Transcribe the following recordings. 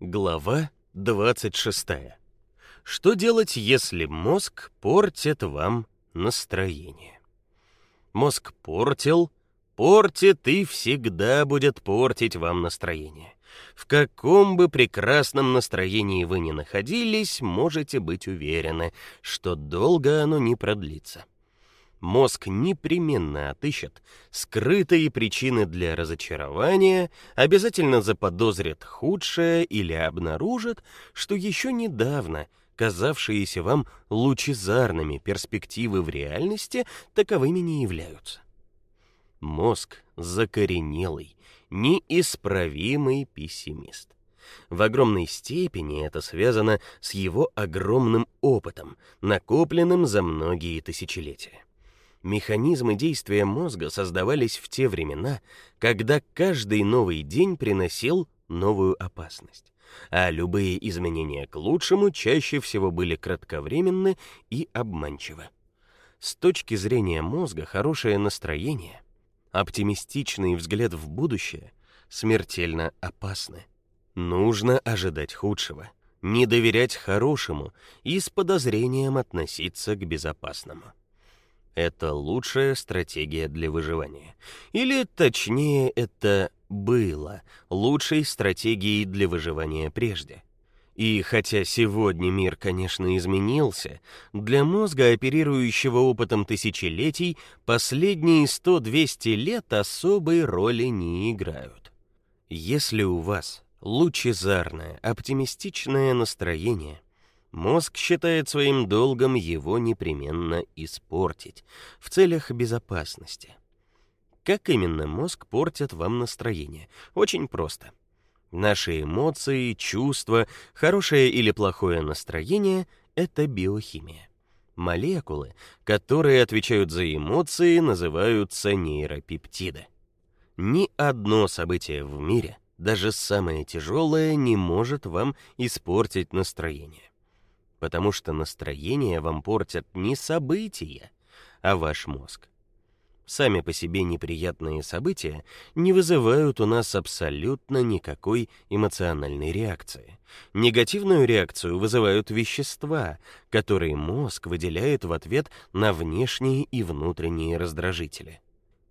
Глава 26. Что делать, если мозг портит вам настроение? Мозг портил, портит и всегда будет портить вам настроение. В каком бы прекрасном настроении вы ни находились, можете быть уверены, что долго оно не продлится мозг непременно отыщет скрытые причины для разочарования, обязательно заподозрит худшее или обнаружит, что еще недавно казавшиеся вам лучезарными перспективы в реальности таковыми не являются. Мозг закоренелый, неисправимый пессимист. В огромной степени это связано с его огромным опытом, накопленным за многие тысячелетия. Механизмы действия мозга создавались в те времена, когда каждый новый день приносил новую опасность, а любые изменения к лучшему чаще всего были кратковременны и обманчивы. С точки зрения мозга хорошее настроение, оптимистичный взгляд в будущее смертельно опасны. Нужно ожидать худшего, не доверять хорошему и с подозрением относиться к безопасному. Это лучшая стратегия для выживания. Или точнее, это было лучшей стратегией для выживания прежде. И хотя сегодня мир, конечно, изменился, для мозга, оперирующего опытом тысячелетий, последние 100-200 лет особой роли не играют. Если у вас лучезарное, оптимистичное настроение, Мозг считает своим долгом его непременно испортить в целях безопасности. Как именно мозг портит вам настроение? Очень просто. Наши эмоции, чувства, хорошее или плохое настроение это биохимия. Молекулы, которые отвечают за эмоции, называются нейропептиды. Ни одно событие в мире, даже самое тяжелое, не может вам испортить настроение потому что настроение вам портят не события, а ваш мозг. Сами по себе неприятные события не вызывают у нас абсолютно никакой эмоциональной реакции. Негативную реакцию вызывают вещества, которые мозг выделяет в ответ на внешние и внутренние раздражители.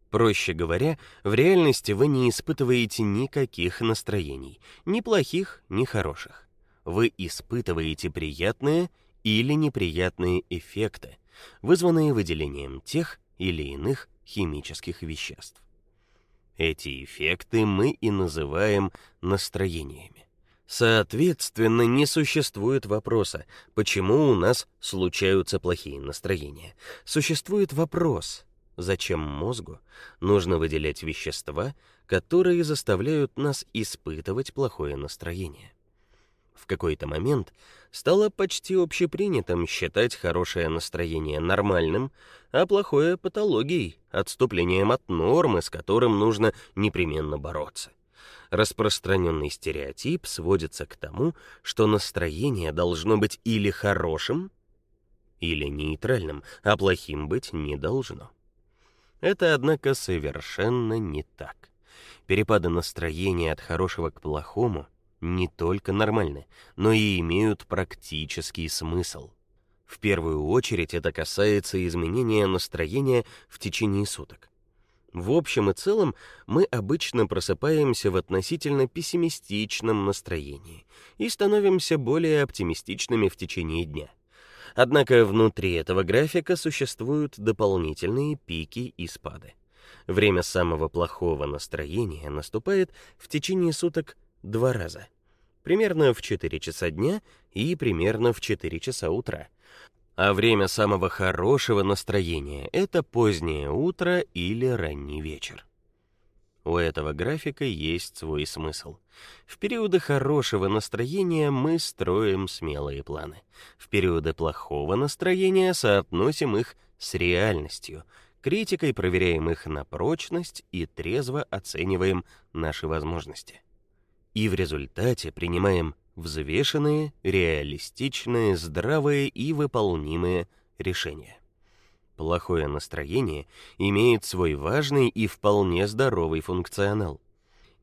Проще говоря, в реальности вы не испытываете никаких настроений, ни плохих, ни хороших вы испытываете приятные или неприятные эффекты, вызванные выделением тех или иных химических веществ. Эти эффекты мы и называем настроениями. Соответственно, не существует вопроса, почему у нас случаются плохие настроения. Существует вопрос, зачем мозгу нужно выделять вещества, которые заставляют нас испытывать плохое настроение в какой-то момент стало почти общепринятым считать хорошее настроение нормальным, а плохое патологией, отступлением от нормы, с которым нужно непременно бороться. Распространенный стереотип сводится к тому, что настроение должно быть или хорошим, или нейтральным, а плохим быть не должно. Это, однако, совершенно не так. Перепады настроения от хорошего к плохому не только нормальны, но и имеют практический смысл. В первую очередь это касается изменения настроения в течение суток. В общем и целом, мы обычно просыпаемся в относительно пессимистичном настроении и становимся более оптимистичными в течение дня. Однако внутри этого графика существуют дополнительные пики и спады. Время самого плохого настроения наступает в течение суток два раза примерно в 4 часа дня и примерно в 4 часа утра. А время самого хорошего настроения это позднее утро или ранний вечер. У этого графика есть свой смысл. В периоды хорошего настроения мы строим смелые планы. В периоды плохого настроения соотносим их с реальностью, критикой проверяем их на прочность и трезво оцениваем наши возможности и в результате принимаем взвешенные, реалистичные, здравые и выполнимые решения. Плохое настроение имеет свой важный и вполне здоровый функционал.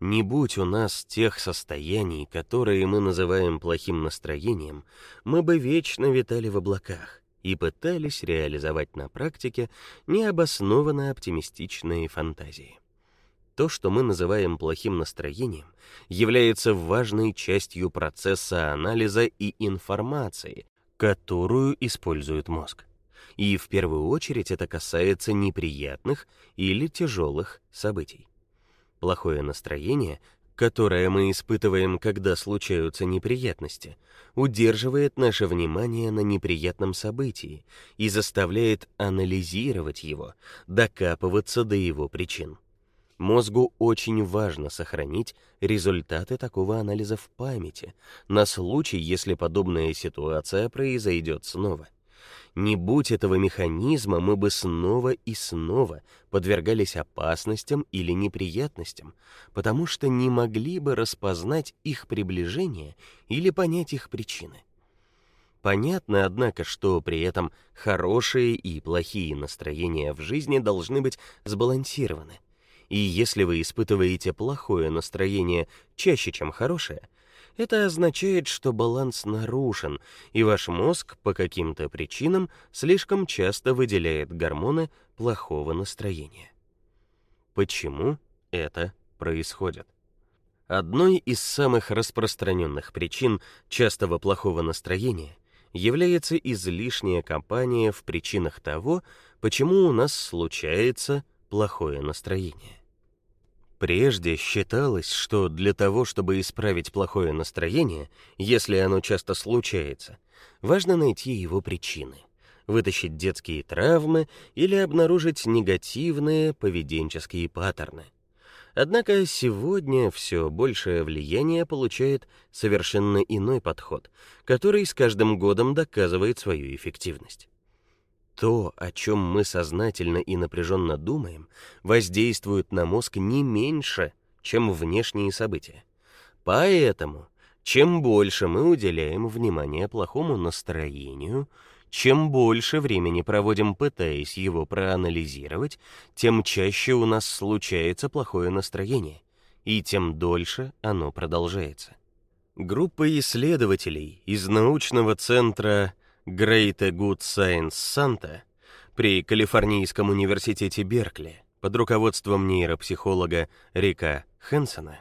Не будь у нас тех состояний, которые мы называем плохим настроением, мы бы вечно витали в облаках и пытались реализовать на практике необоснованно оптимистичные фантазии. То, что мы называем плохим настроением, является важной частью процесса анализа и информации, которую использует мозг. И в первую очередь это касается неприятных или тяжелых событий. Плохое настроение, которое мы испытываем, когда случаются неприятности, удерживает наше внимание на неприятном событии и заставляет анализировать его, докапываться до его причин. Мозгу очень важно сохранить результаты такого анализа в памяти на случай, если подобная ситуация произойдет снова. Не будь этого механизма, мы бы снова и снова подвергались опасностям или неприятностям, потому что не могли бы распознать их приближение или понять их причины. Понятно, однако, что при этом хорошие и плохие настроения в жизни должны быть сбалансированы. И если вы испытываете плохое настроение чаще, чем хорошее, это означает, что баланс нарушен, и ваш мозг по каким-то причинам слишком часто выделяет гормоны плохого настроения. Почему это происходит? Одной из самых распространенных причин частого плохого настроения является излишняя компания в причинах того, почему у нас случается плохое настроение. Прежде считалось, что для того, чтобы исправить плохое настроение, если оно часто случается, важно найти его причины, вытащить детские травмы или обнаружить негативные поведенческие паттерны. Однако сегодня все большее влияние получает совершенно иной подход, который с каждым годом доказывает свою эффективность. То, о чем мы сознательно и напряженно думаем, воздействует на мозг не меньше, чем внешние события. Поэтому, чем больше мы уделяем внимания плохому настроению, чем больше времени проводим пытаясь его проанализировать, тем чаще у нас случается плохое настроение, и тем дольше оно продолжается. Группа исследователей из научного центра Great Good Science Santa при Калифорнийском университете Беркли под руководством нейропсихолога Рика Хенсона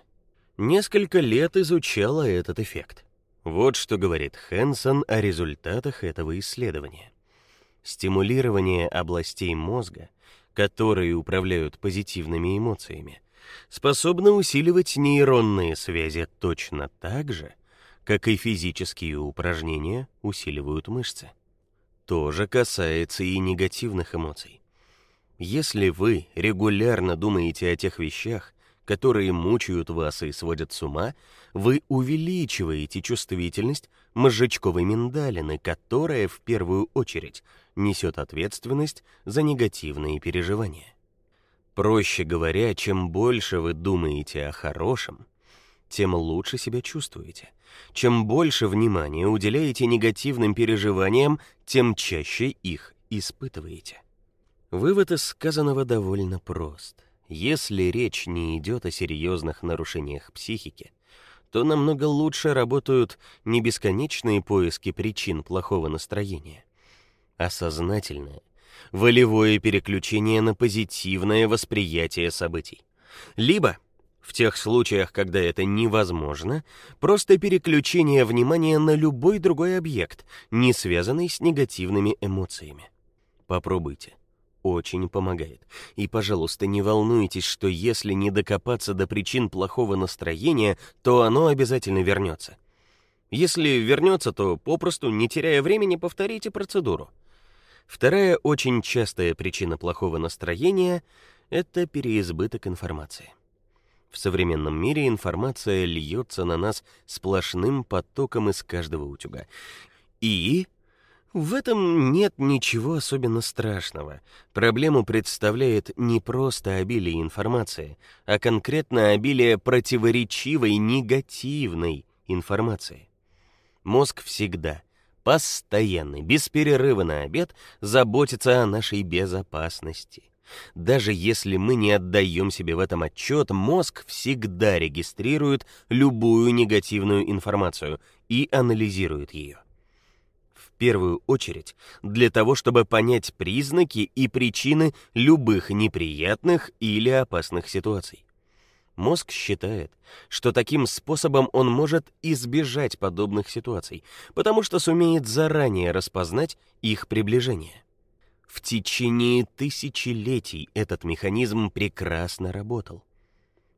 несколько лет изучала этот эффект. Вот что говорит Хенсон о результатах этого исследования. Стимулирование областей мозга, которые управляют позитивными эмоциями, способно усиливать нейронные связи точно так же, как и физические упражнения усиливают мышцы. То же касается и негативных эмоций. Если вы регулярно думаете о тех вещах, которые мучают вас и сводят с ума, вы увеличиваете чувствительность мозжечковой миндалины, которая в первую очередь несет ответственность за негативные переживания. Проще говоря, чем больше вы думаете о хорошем, тем лучше себя чувствуете. Чем больше внимания уделяете негативным переживаниям, тем чаще их испытываете. Вывод из сказанного довольно прост. Если речь не идет о серьезных нарушениях психики, то намного лучше работают не бесконечные поиски причин плохого настроения, а сознательное, волевое переключение на позитивное восприятие событий. Либо в тех случаях, когда это невозможно, просто переключение внимания на любой другой объект, не связанный с негативными эмоциями. Попробуйте. Очень помогает. И, пожалуйста, не волнуйтесь, что если не докопаться до причин плохого настроения, то оно обязательно вернется. Если вернется, то попросту, не теряя времени, повторите процедуру. Вторая очень частая причина плохого настроения это переизбыток информации. В современном мире информация льется на нас сплошным потоком из каждого утюга. И в этом нет ничего особенно страшного. Проблему представляет не просто обилие информации, а конкретно обилие противоречивой негативной информации. Мозг всегда, постоянно, без перерыва обед заботится о нашей безопасности. Даже если мы не отдаем себе в этом отчет, мозг всегда регистрирует любую негативную информацию и анализирует ее. В первую очередь, для того, чтобы понять признаки и причины любых неприятных или опасных ситуаций. Мозг считает, что таким способом он может избежать подобных ситуаций, потому что сумеет заранее распознать их приближение. В течение тысячелетий этот механизм прекрасно работал.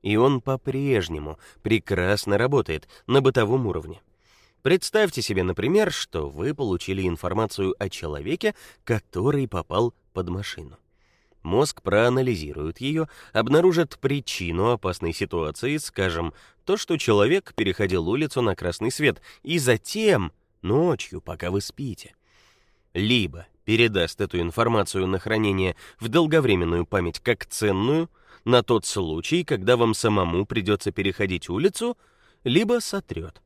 И он по-прежнему прекрасно работает на бытовом уровне. Представьте себе, например, что вы получили информацию о человеке, который попал под машину. Мозг проанализирует ее, обнаружит причину опасной ситуации, скажем, то, что человек переходил улицу на красный свет, и затем, ночью, пока вы спите, либо передаст эту информацию на хранение в долговременную память как ценную на тот случай, когда вам самому придется переходить улицу, либо сотрет.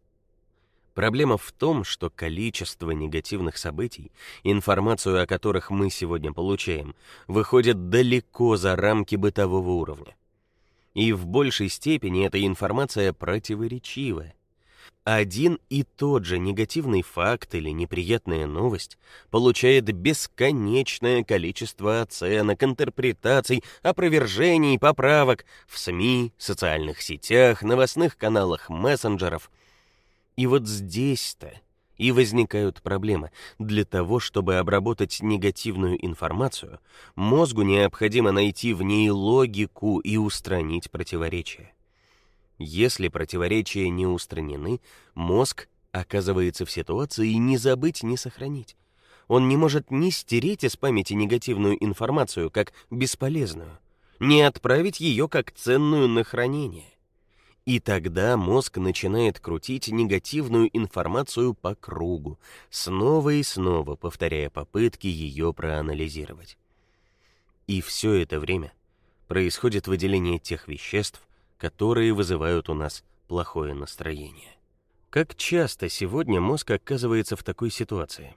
Проблема в том, что количество негативных событий, информацию о которых мы сегодня получаем, выходит далеко за рамки бытового уровня. И в большей степени эта информация противоречивая один и тот же негативный факт или неприятная новость получает бесконечное количество оценок, интерпретаций, опровержений, поправок в СМИ, социальных сетях, новостных каналах мессенджеров. И вот здесь-то и возникают проблемы. Для того, чтобы обработать негативную информацию, мозгу необходимо найти в ней логику и устранить противоречия. Если противоречия не устранены, мозг оказывается в ситуации не забыть, не сохранить. Он не может ни стереть из памяти негативную информацию как бесполезную, ни отправить ее как ценную на хранение. И тогда мозг начинает крутить негативную информацию по кругу, снова и снова повторяя попытки ее проанализировать. И все это время происходит выделение тех веществ, которые вызывают у нас плохое настроение. Как часто сегодня мозг оказывается в такой ситуации?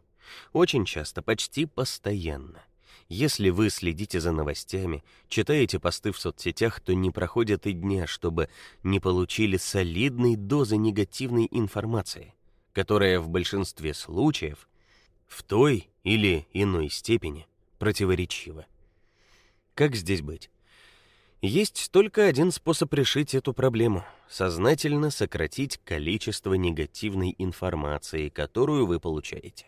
Очень часто, почти постоянно. Если вы следите за новостями, читаете посты в соцсетях, то не проходит и дня, чтобы не получили солидной дозы негативной информации, которая в большинстве случаев в той или иной степени противоречива. Как здесь быть? Есть только один способ решить эту проблему сознательно сократить количество негативной информации, которую вы получаете.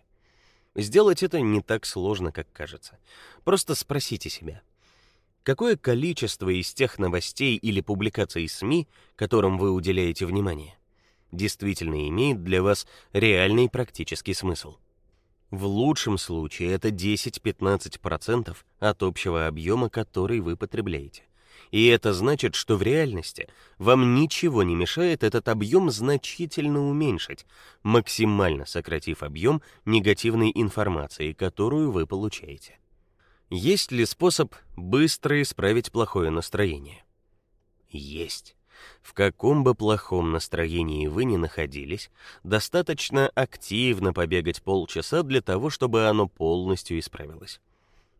Сделать это не так сложно, как кажется. Просто спросите себя: какое количество из тех новостей или публикаций СМИ, которым вы уделяете внимание, действительно имеет для вас реальный практический смысл? В лучшем случае это 10-15% от общего объема, который вы потребляете. И это значит, что в реальности вам ничего не мешает этот объем значительно уменьшить, максимально сократив объем негативной информации, которую вы получаете. Есть ли способ быстро исправить плохое настроение? Есть. В каком бы плохом настроении вы ни находились, достаточно активно побегать полчаса для того, чтобы оно полностью исправилось.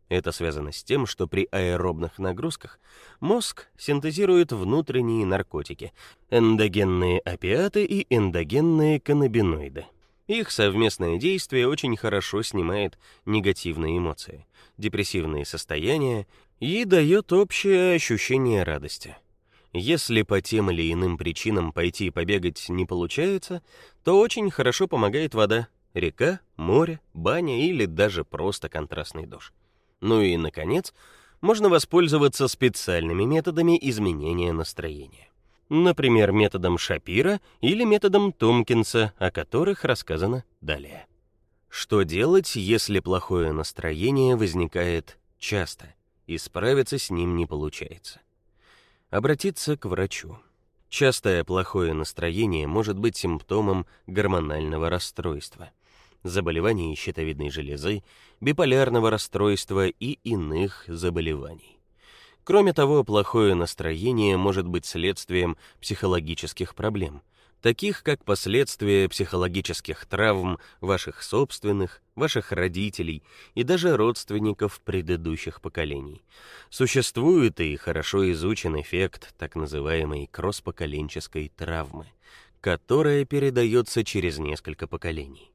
Это связано с тем, что при аэробных нагрузках мозг синтезирует внутренние наркотики: эндогенные опиаты и эндогенные каннабиноиды. Их совместное действие очень хорошо снимает негативные эмоции, депрессивные состояния и дает общее ощущение радости. Если по тем или иным причинам пойти побегать не получается, то очень хорошо помогает вода: река, море, баня или даже просто контрастный душ. Ну и наконец, можно воспользоваться специальными методами изменения настроения. Например, методом Шапира или методом Томпкинса, о которых рассказано далее. Что делать, если плохое настроение возникает часто и справиться с ним не получается? Обратиться к врачу. Частое плохое настроение может быть симптомом гормонального расстройства заболеваний щитовидной железы, биполярного расстройства и иных заболеваний. Кроме того, плохое настроение может быть следствием психологических проблем, таких как последствия психологических травм ваших собственных, ваших родителей и даже родственников предыдущих поколений. Существует и хорошо изучен эффект так называемой кросспоколенческой травмы, которая передается через несколько поколений.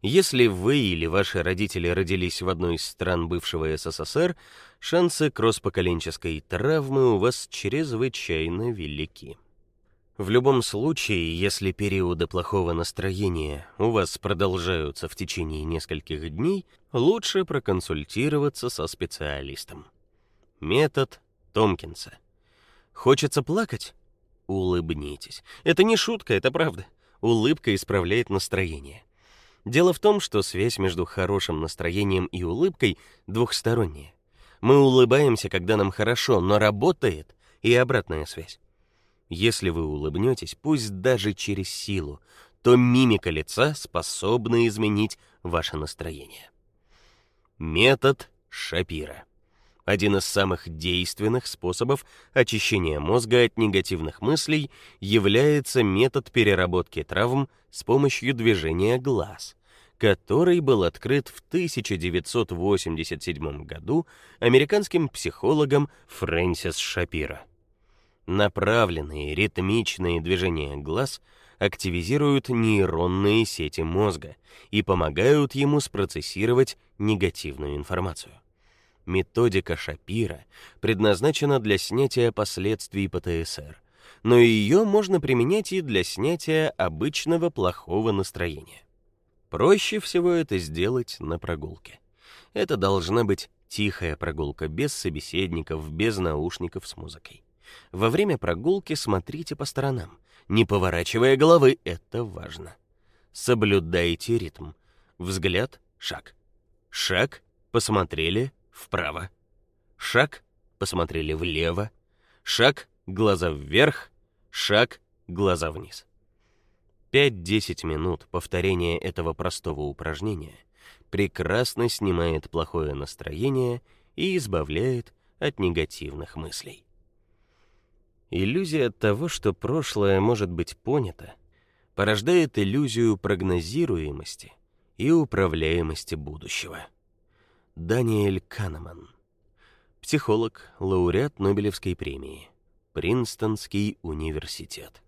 Если вы или ваши родители родились в одной из стран бывшего СССР, шансы кросспоколенческой травмы у вас чрезвычайно велики. В любом случае, если периоды плохого настроения у вас продолжаются в течение нескольких дней, лучше проконсультироваться со специалистом. Метод Томпкинса. Хочется плакать? Улыбнитесь. Это не шутка, это правда. Улыбка исправляет настроение. Дело в том, что связь между хорошим настроением и улыбкой двухсторонняя. Мы улыбаемся, когда нам хорошо, но работает и обратная связь. Если вы улыбнетесь, пусть даже через силу, то мимика лица способна изменить ваше настроение. Метод Шапира. Один из самых действенных способов очищения мозга от негативных мыслей является метод переработки травм с помощью движения глаз который был открыт в 1987 году американским психологом Фрэнсис Шапиро. Направленные ритмичные движения глаз активизируют нейронные сети мозга и помогают ему спроцессировать негативную информацию. Методика Шапира предназначена для снятия последствий ПТСР, но ее можно применять и для снятия обычного плохого настроения. Проще всего это сделать на прогулке. Это должна быть тихая прогулка без собеседников, без наушников с музыкой. Во время прогулки смотрите по сторонам, не поворачивая головы, это важно. Соблюдайте ритм. Взгляд, шаг. Шаг, посмотрели вправо. Шаг, посмотрели влево. Шаг, глаза вверх. Шаг, глаза вниз. 5-10 минут повторения этого простого упражнения прекрасно снимает плохое настроение и избавляет от негативных мыслей. Иллюзия того, что прошлое может быть понято, порождает иллюзию прогнозируемости и управляемости будущего. Даниэль Канеман, психолог, лауреат Нобелевской премии, Принстонский университет.